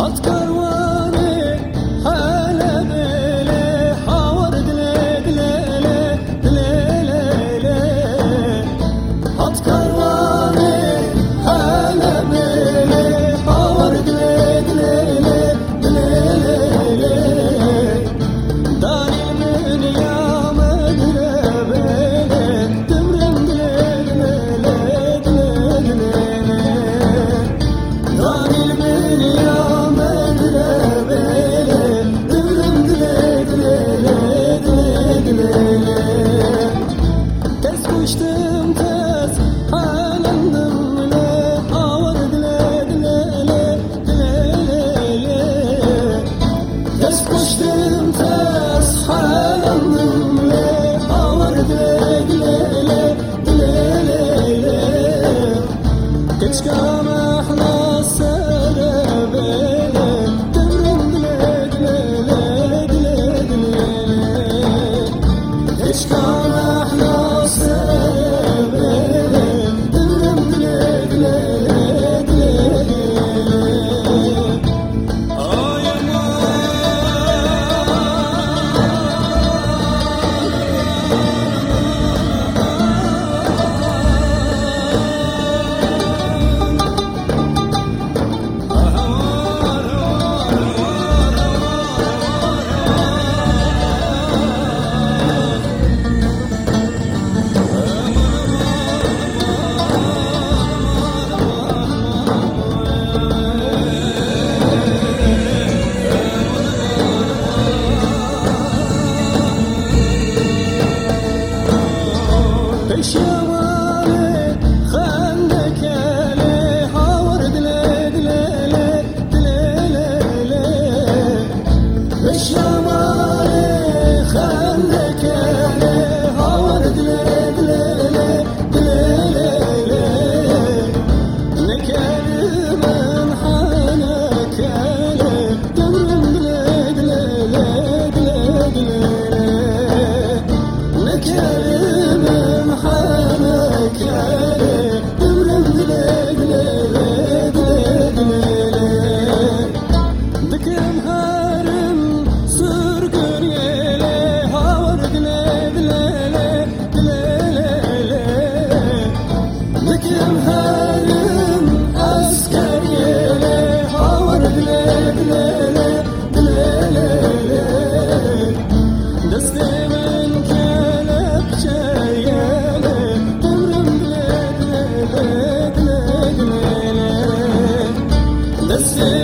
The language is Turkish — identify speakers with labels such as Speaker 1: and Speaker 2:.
Speaker 1: At karvanı hele bele havar dile dile le At karvanı hele bele yandım le Avar dile Geç kalma. just